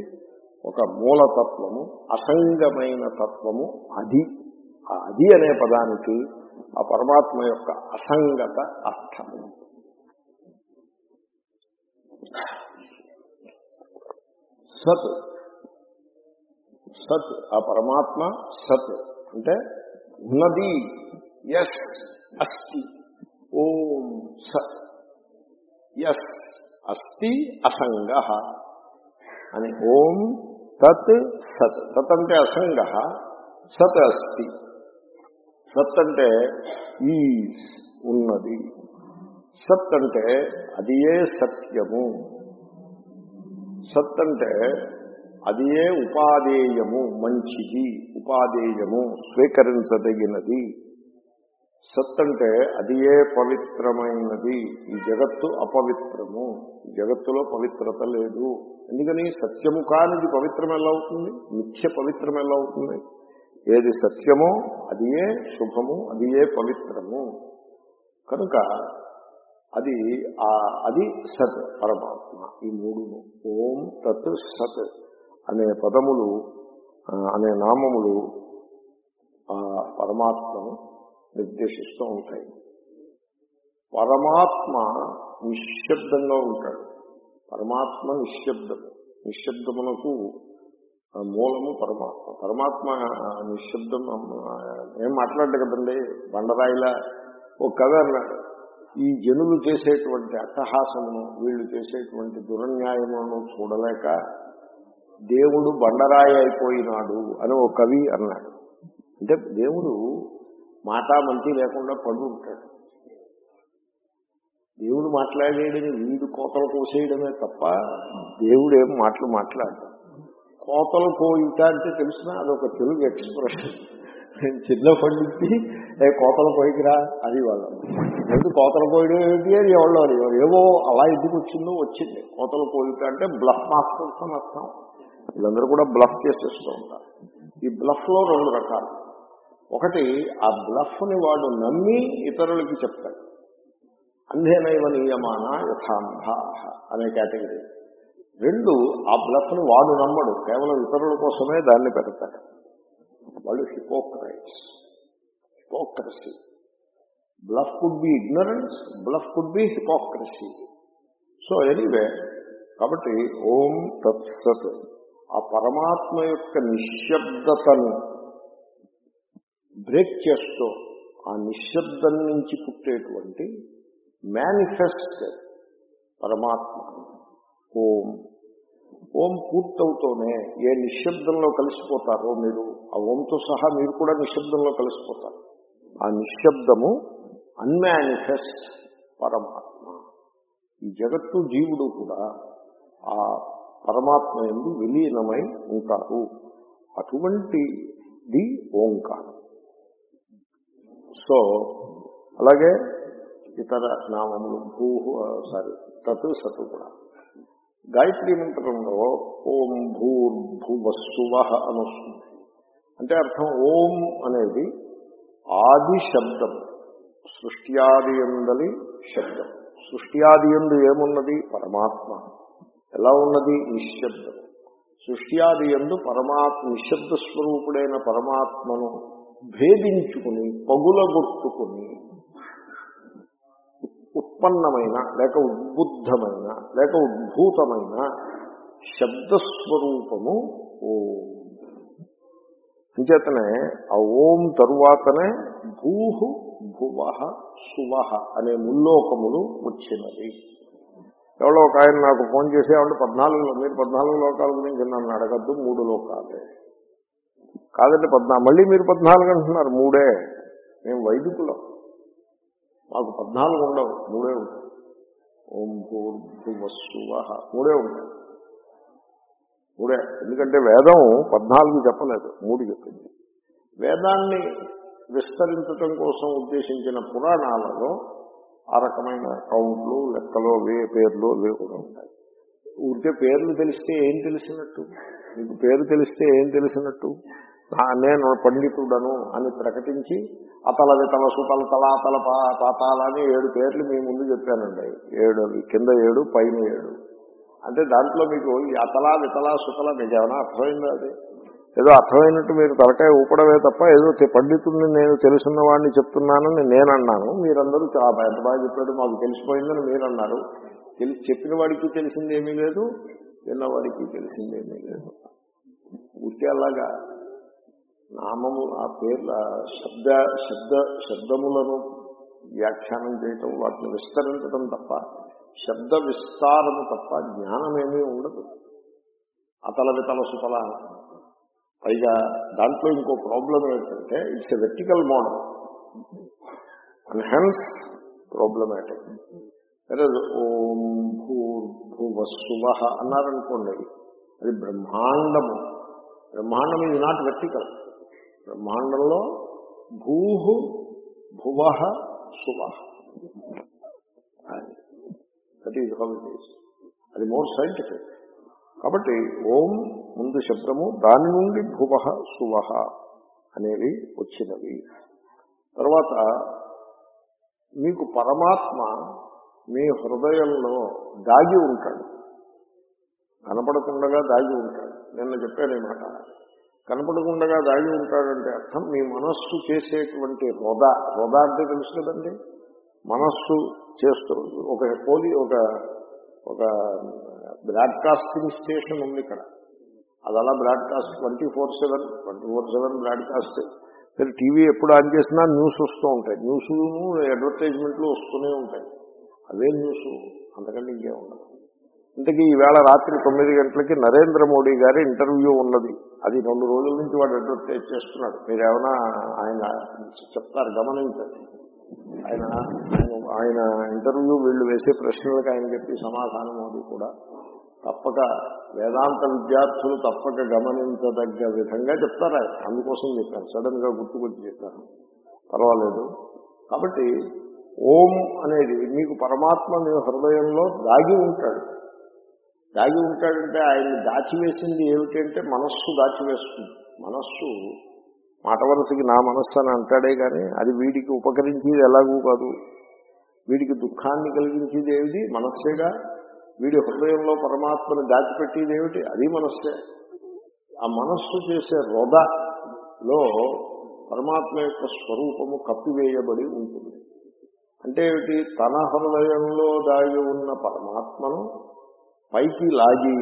ఒక మూలతత్వము అసంగమైన తత్వము అది అది అనే పదానికి ఆ పరమాత్మ యొక్క అసంగత అర్థము. సత్. సత్ ఆ పరమాత్మ సత్. అంటే ఉన్నది. ఎస్ అస్తి. ఓం సత్. ఎస్ అస్తి అసంగ. అని ఓం తత్ సత్. సత్ అంటే అసంగ సత్ అస్తి. సత్ అంటే ఈ ఉన్నది. సత్ అంటే అదియే సత్యము. సత్ అంటే అది ఏ ఉపాదేయము మంచిది ఉపాదేయము స్వీకరించదగినది. సత్ అంటే అది ఏ పవిత్రమైనది. ఈ జగత్తు అపవిత్రము. ఈ జగత్తులో పవిత్రత లేదు. ఎందుకని? సత్యము కానిది పవిత్రం ఎలా అవుతుంది? నిత్య పవిత్రం ఎలా అవుతుంది? ఏది సత్యమో అది ఏ శుభము అది ఏ పవిత్రము. కనుక అది అది సత్ పరమాత్మ. ఈ మూడును. ఓం తత్ సత్ అనే పదములు అనే నామములు ఆ పరమాత్మను నిర్దేశిస్తూ ఉంటాయి. పరమాత్మ నిశ్శబ్దంగా ఉంటాడు. పరమాత్మ నిశ్శబ్దము నిశ్శబ్దమునకు మూలము పరమాత్మ. పరమాత్మ నిశ్శబ్దం ఏం మాట్లాడదు కదండి? బండరాయిలా ఓ కథ అన్నాడు. ఈ జనులు చేసేటువంటి అట్టహాసమును వీళ్ళు చేసేటువంటి దురన్యాయమును చూడలేక దేవుడు బండరాయి అయిపోయినాడు అని ఒక కవి అన్నాడు. అంటే దేవుడు మాటా మంచి లేకుండా పడు ఉంటాడు. దేవుడు మాట్లాడేయడని వీడు కోతలు కోసేయడమే తప్ప దేవుడు ఏం మాటలు మాట్లాడతాడు కోతలు కోయిట అంటే తెలిసిన అదొక తెలుగు ఎక్స్ప్రెషన్. చిన్నప్పటి నుంచి ఏ కోతలు కోయికిరా అది వాళ్ళు ఎందుకు కోతలు కోయడం ఏంటి? అని ఎవరు అడిగారు ఏవో అలా ఎందుకు వచ్చిందో వచ్చింది. కోతలు కోయిట అంటే బ్లఫ్ మాస్టర్స్ అని అర్థం. వీళ్ళందరూ కూడా బ్లఫ్ చేసేస్తూ ఉంటారు. ఈ బ్లఫ్లో రెండు రకాలు. ఒకటి ఆ బ్లఫ్ని వాడు నమ్మి ఇతరులకి చెప్తాడు. అంధేనైవ నియమాన యథాంధ అనే కేటగిరీ. రెండు ఆ బ్లఫ్ని వాడు నమ్మడు. కేవలం ఇతరుల కోసమే దాన్ని పెడతాడు. వాళ్ళు hypocrites. Hypocrisy. Bluff could be ignorance bluff could be hypocrisy. So anyway కాబట్టి ఓం తత్సత్ ఆ పరమాత్మ యొక్క నిశ్శబ్దతను బ్రేక్ చేస్తూ ఆ నిశ్శబ్దం నుంచి పుట్టేటువంటి మేనిఫెస్ట్ పరమాత్మ. ఓం ఓం పూర్తవుతూనే ఏ నిశ్శబ్దంలో కలిసిపోతారో మీరు ఆ ఓంతో సహా మీరు కూడా నిశ్శబ్దంలో కలిసిపోతారు. ఆ నిశ్శబ్దము అన్మానిఫెస్ట్ పరమాత్మ. ఈ జగత్తు జీవుడు కూడా ఆ పరమాత్మ ఎందు విలీనమై ఉంటారు. అటువంటిది ఓంకారం. సో అలాగే ఇతర నామములు భూ సారీ తత్ సత్తు కూడా. గాయత్రి మంత్రంలో ఓం భూర్భువస్సువ అని వస్తుంది అంటే అర్థం ఓం అనేది ఆది శబ్దం సృష్ట్యాది ఎందలి శబ్దం. సృష్ట్యాది ఎందు ఏమున్నది? పరమాత్మ. ఎలా ఉన్నది? నిశ్శబ్దం. సృష్ట్యాది ఎందు పరమాత్మ నిశ్శబ్ద స్వరూపుడైన పరమాత్మను భేదించుకుని పగులగొట్టుకుని ఉత్పన్నమైన లేక ఉద్బుద్ధమైన లేక ఉద్భూతమైన శబ్దస్వరూపము ఓం. అంచేతనే ఆ ఓం తరువాతనే భూహు భువ సువ అనే ముల్లోకములు వచ్చినది ఎవరో ఒక ఆయన నాకు ఫోన్ చేసి ఆవిడ పద్నాలుగు మీరు పద్నాలుగు లోకాల గురించి నన్ను అడగద్దు మూడు లోకాలే. కాదండి పద్నాలుగు మళ్ళీ మీరు పద్నాలుగు అంటున్నారు మూడే. మేము వైదికులం. మాకు పద్నాలుగు ఉండవు మూడే ఉంటాయి. ఓం భూర్భువస్సువ మూడే ఉంటాయి. మూడే. ఎందుకంటే వేదం పద్నాలుగు చెప్పలేదు మూడు చెప్పింది. వేదాన్ని విస్తరించటం కోసం ఉద్దేశించిన పురాణాలలో ఆ రకమైన అకౌంట్లు లెక్కలు అవే పేర్లు అవే కూడా ఉంటాయి. ఊరికే పేర్లు తెలిస్తే ఏం తెలిసినట్టు? మీకు పేరు తెలిస్తే ఏం తెలిసినట్టు? నేను పండితుడను అని ప్రకటించి అతల వితల సుతల తల తల పాతాల అని ఏడు పేర్లు మీ ముందు చెప్పానండి. ఏడు కింద ఏడు పైన ఏడు. అంటే దాంట్లో మీకు ఈ అతల వితల సుతల మీకు ఏమైనా అర్థమైందా అది? ఏదో అర్థమైనట్టు మీరు తలకాయ ఊపడమే తప్ప ఏదో పండితుడిని నేను తెలుసున్న వాడిని చెప్తున్నానని నేను అన్నాను మీరందరూ చాలా ఎంత బాగా చెప్పాడు మాకు తెలిసిపోయిందని మీరు అన్నారు తెలిసి చెప్పిన వాడికి తెలిసిందేమీ లేదు విన్నవాడికి తెలిసిందేమీ లేదు. ఊరికే అలాగా నామము ఆ పేర్ల శబ్ద శబ్ద శబ్దములను వ్యాఖ్యానం చేయటం వాటిని విస్తరించడం తప్ప శబ్ద విస్తారము తప్ప జ్ఞానమేమీ ఉండదు. అతల వితల సుతల పైగా దాంట్లో ఇంకో ప్రాబ్లం ఏంటంటే it's a vertical model and hence problematic ఓం భూర్భువ అన్నారనుకోండి అది బ్రహ్మాండము. బ్రహ్మాండం ఇది నాట్ వెర్టికల్ బ్రహ్మాండంలో భూ భువ శుభ that is how it is అది మోర్ సైంటిఫిక్ కాబట్టి ఓం ముందు శబ్దము దాని నుండి భువ శువ అనేవి వచ్చినవి. తర్వాత మీకు పరమాత్మ మీ హృదయంలో దాగి ఉంటాడు. కనపడకుండగా దాగి ఉంటాడు. నిన్న చెప్పాను ఈ మాట. కనపడకుండా దాగి ఉంటాడంటే అర్థం మీ మనస్సు చేసేటువంటి రొద రొద అంటే తెలుసు కదండి? మనస్సు చేస్తుంది ఒక పోలి ఒక ఒక బ్రాడ్కాస్టింగ్ స్టేషన్ ఉంది ఇక్కడ. అది అలా broadcast twenty four seven twenty four seven broadcast. మీరు టీవీ ఎప్పుడు ఆన్ చేసినా న్యూస్ వస్తూ ఉంటాయి. న్యూస్ అడ్వర్టైజ్మెంట్లు వస్తూనే ఉంటాయి. అవే న్యూస్. అంతకంటే ఇంకేం ఉండదు. ఇంతకీ ఈవేళ రాత్రి తొమ్మిది గంటలకి నరేంద్ర మోడీ గారి ఇంటర్వ్యూ ఉన్నది. అది రెండు రోజుల నుంచి వాడు అడ్వర్టైజ్ చేస్తున్నాడు. మీరు ఏమైనా ఆయన చెప్తారు గమనించండి. ఆయన ఆయన- ఆయన ఇంటర్వ్యూ వీళ్ళు వేసే ప్రశ్నలకు ఆయన చెప్పి సమాధానం అది కూడా. తప్పక వేదాంత విద్యార్థులు తప్పక గమనించదగ్గ విధంగా చెప్తారు ఆయన. అందుకోసం చెప్పాను సడన్గా గుర్తుకొచ్చి చెప్పాను పర్వాలేదు. కాబట్టి ఓం అనేది మీకు పరమాత్మ మీ హృదయంలో దాగి ఉంటాడు. దాగి ఉంటాడంటే ఆయన్ని దాచివేసింది ఏమిటంటే మనస్సు దాచివేస్తుంది. మనస్సు మాట వరసకి నా మనస్సు అని అంటాడే కానీ అది వీడికి ఉపకరించేది ఎలాగూ కాదు. వీడికి దుఃఖాన్ని కలిగించేది ఏమిటి? మనస్సేగా? వీడి హృదయంలో పరమాత్మను దాచిపెట్టేది ఏమిటి? అది మనస్సే. ఆ మనస్సు చేసే రొదలో పరమాత్మ యొక్క స్వరూపము కప్పివేయబడి ఉంటుంది. అంటే ఏమిటి? తన హృదయంలో దాగి ఉన్న పరమాత్మను పైకి లాగి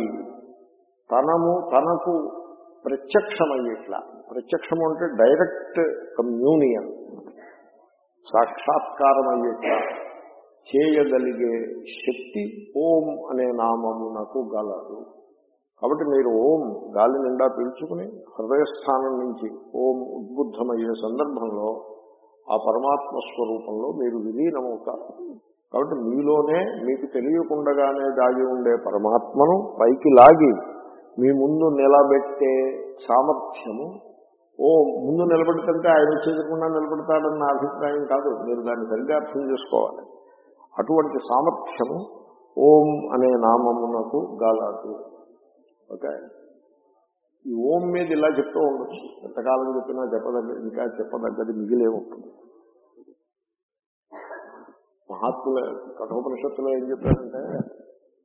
తనము తనకు ప్రత్యక్షమయ్యేట్లా. ప్రత్యక్షము అంటే డైరెక్ట్ కమ్యూనియన్ సాక్షాత్కారం అయ్యేట్లా చేయగలిగే శక్తి ఓం అనే నామమునకు గలదు. కాబట్టి మీరు ఓం గాలి నిండా పీల్చుకుని హృదయస్థానం నుంచి ఓం ఉద్బుద్ధమయ్యే సందర్భంలో ఆ పరమాత్మ స్వరూపంలో మీరు విలీనమవుతారు. కాబట్టి మీలోనే మీకు తెలియకుండగానే దాగి ఉండే పరమాత్మను పైకి లాగి మీ ముందు నిలబెట్టే సామర్థ్యము ఓ ముందు నిలబెడుతుంటే ఆయన చేయకుండా నిలబెడతాడన్న నా అభిప్రాయం కాదు. మీరు దాన్ని సరిగ్గా అర్థం చేసుకోవాలి. అటువంటి సామర్థ్యము ఓం అనే నామమునకు గాలాదు. ఓకే? ఈ ఓం మీద ఇలా చెప్తూ ఉండొచ్చు. ఎంతకాలం చెప్పినా చెప్పదగ్గ ఇంకా చెప్పదగ్గది మిగిలే ఉంటుంది. మహాత్ముల కఠోపనిషత్తులో ఏం చెప్పారంటే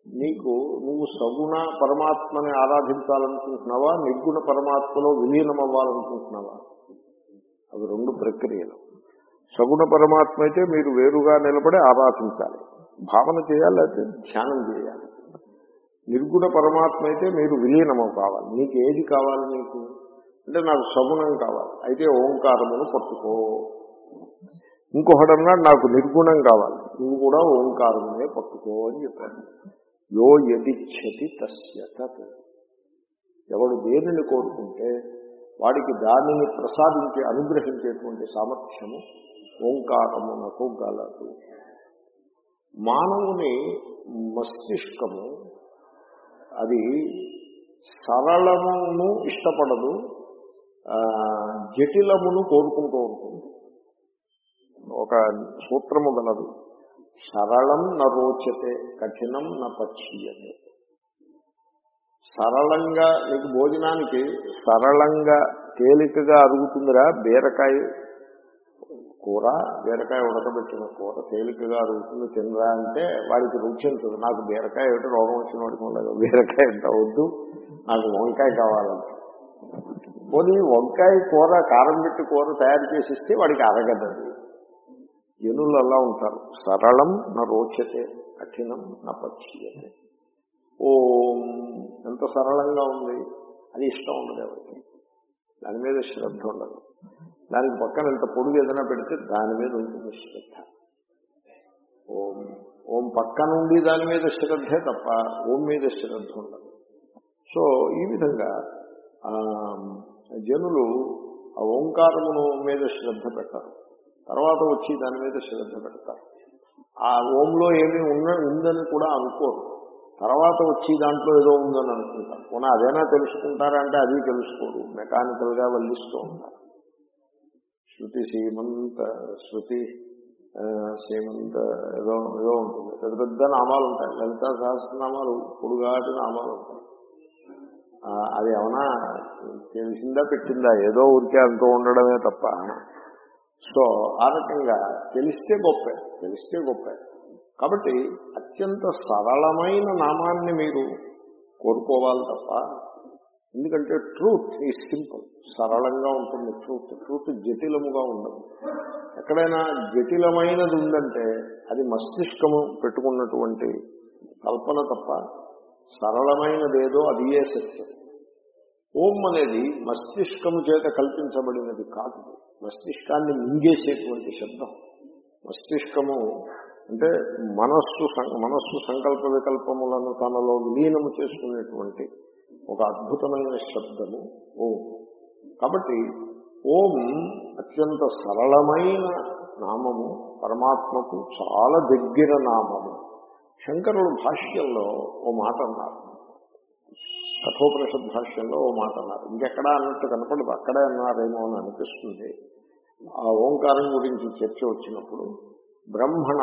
నీకు నువ్వు సగుణ పరమాత్మని ఆరాధించాలనుకుంటున్నావా నిర్గుణ పరమాత్మలో విలీనం అవ్వాలనుకుంటున్నావా అవి రెండు ప్రక్రియలు. సగుణ పరమాత్మ అయితే మీరు వేరుగా నిలబడి ఆరాధించాలి. భావన చేయాలి లేకపోతే ధ్యానం చేయాలి. నిర్గుణ పరమాత్మ అయితే మీరు విలీనము కావాలి నీకు ఏది కావాలి నీకు? అంటే నాకు సగుణం కావాలి. అయితే ఓంకారమును పట్టుకో. ఇంకొకడన్నా నాకు నిర్గుణం కావాలి. నువ్వు కూడా ఓంకారమునే పట్టుకో అని చెప్పాడు. యో యదిచ్చతి తస్య తత్. ఎవడు దేనిని కోరుకుంటే వాడికి దానిని ప్రసాదించే అనుగ్రహించేటువంటి సామర్థ్యము ఓంకారమునకు గలదు. మానవుని మస్తిష్కము అది సరళమును ఇష్టపడదు జటిలమును కోరుకుంటూ ఉంటుంది. ఒక సూత్రము గలదు. సరళం నరోచతే కఠినం న సరళంగా నీకు భోజనానికి సరళంగా తేలికగా అరుగుతుందిరా బీరకాయ కూర బీరకాయ ఉడకబెట్టిన కూర తేలికగా అరుగుతుంది తినరా అంటే వాడికి రుచి ఉంటుంది. నాకు బీరకాయ ఏమిటో రోగం వచ్చిన వాడికి ఉండదు బీరకాయ ఎంత వద్దు. నాకు వంకాయ కావాలంటే. పోనీ వంకాయ కూర కారం పెట్టి కూర తయారు చేసిస్తే వాడికి అరగదండి జనులు అలా ఉంటారు. సరళం నా రోచతే కఠినం నా పచ్యతే. ఓం! ఎంత సరళంగా ఉంది. అది ఇష్టం ఉండదు ఎవరికి. దాని మీద శ్రద్ధ ఉండదు. దానికి పక్కన ఎంత పొడుగు ఏదైనా పెడితే దాని మీద ఉంటుంది శ్రద్ధ. ఓం! ఓం పక్క నుండి దాని మీద శ్రద్ధే తప్ప ఓం మీద శ్రద్ధ ఉండదు. సో ఈ విధంగా జనులు ఆ ఓంకారమును మీద శ్రద్ధ పెట్టారు. తర్వాత వచ్చి దాని మీద శ్రద్ధ పెడతారు. ఆ ఓంలో ఏమీ ఉన్న ఉందని కూడా అనుకోరు. తర్వాత వచ్చి దాంట్లో ఏదో ఉందని అనుకుంటారు. పోనీ అదేనా తెలుసుకుంటారా అంటే అది తెలుసుకోరు. మెకానికల్గా వల్లిస్తూ ఉంటారు. శృతి సీమంత శృతి సీమంత ఏదో ఏదో ఉంటుంది. పెద్ద పెద్ద నామాలు ఉంటాయి. లలితా సహస్రనామాలు పొడుగాటి నామాలు ఉంటాయి. అది ఏమన్నా తెలిసిందా పెట్టిందా? ఏదో ఊరికే అంటూ ఉండడమే తప్ప. సో ఆ రకంగా తెలిస్తే గొప్పే తెలిస్తే గొప్పే. కాబట్టి అత్యంత సరళమైన నామాన్ని మీరు కోరుకోవాలి తప్ప ఎందుకంటే ట్రూత్ ఈ సింపుల్ సరళంగా ఉంటుంది ట్రూత్ ట్రూత్ జటిలముగా ఉండదు. ఎక్కడైనా జటిలమైనది ఉందంటే అది మస్తిష్కము పెట్టుకున్నటువంటి కల్పన తప్ప సరళమైనదేదో అది ఏ సత్యం. ఓం అనేది మస్తిష్కము చేత కల్పించబడినది కాదు. మస్తిష్కాన్ని మింగేసేటువంటి శబ్దం. మస్తిష్కము అంటే మనస్సు సం- మనస్సు సంకల్ప వికల్పములను తనలో విలీనము చేసుకునేటువంటి ఒక అద్భుతమైన శబ్దము ఓం. కాబట్టి ఓం అత్యంత సరళమైన నామము పరమాత్మకు చాలా దగ్గర నామము. శంకరుడు భాష్యంలో ఓ మాట అన్నారు. కఠోపనిషద్ భాష్యంలో ఓ మాట అన్నారు. ఇంకెక్కడా అన్నట్టు కనపడదు. అక్కడే అన్నారేమో అని అనిపిస్తుంది. ఆ ఓంకారం గురించి చర్చ వచ్చినప్పుడు బ్రహ్మణ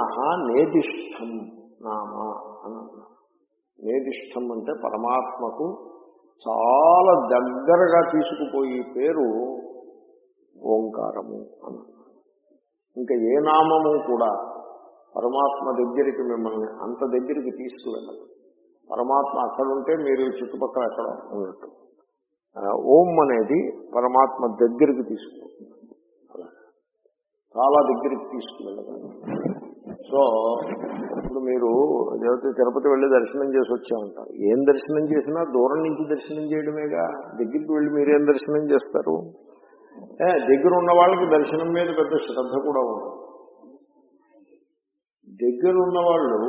నేదిష్టం నామ అని అన్నారు. నేదిష్టం అంటే పరమాత్మకు చాలా దగ్గరగా తీసుకుపోయే పేరు ఓంకారము అన్నారు. ఇంకా ఏ నామము కూడా పరమాత్మ దగ్గరికి మిమ్మల్ని అంత దగ్గరికి తీసుకువెళ్ళదు. పరమాత్మ అక్కడుంటే మీరు చుట్టుపక్కల అక్కడ ఉన్నట్టు ఓం అనేది పరమాత్మ దగ్గరికి తీసుకుంటుంది చాలా దగ్గరికి తీసుకువెళ్ళగలరు. సో ఇప్పుడు మీరు లేకపోతే తిరుపతి వెళ్ళి దర్శనం చేసి వచ్చే ఉంటారు ఏం దర్శనం చేసినా దూరం నుంచి దర్శనం చేయడమేగా? దగ్గరికి వెళ్ళి మీరేం దర్శనం చేస్తారు? దగ్గర ఉన్న వాళ్ళకి దర్శనం మీద పెద్ద శ్రద్ధ కూడా ఉండదు. దగ్గర ఉన్న వాళ్ళు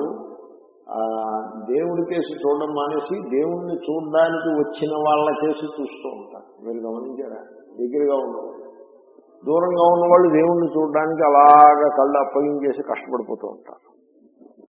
దేవుడి కేసు చూడడం మానేసి దేవుణ్ణి చూడడానికి వచ్చిన వాళ్ళ కేసు చూస్తూ ఉంటారు. మీరు గమనించారా? దగ్గరగా ఉన్నవాళ్ళు దూరంగా ఉన్నవాళ్ళు దేవుణ్ణి చూడడానికి అలాగా కళ్ళు అప్పగించేసి కష్టపడిపోతూ ఉంటారు.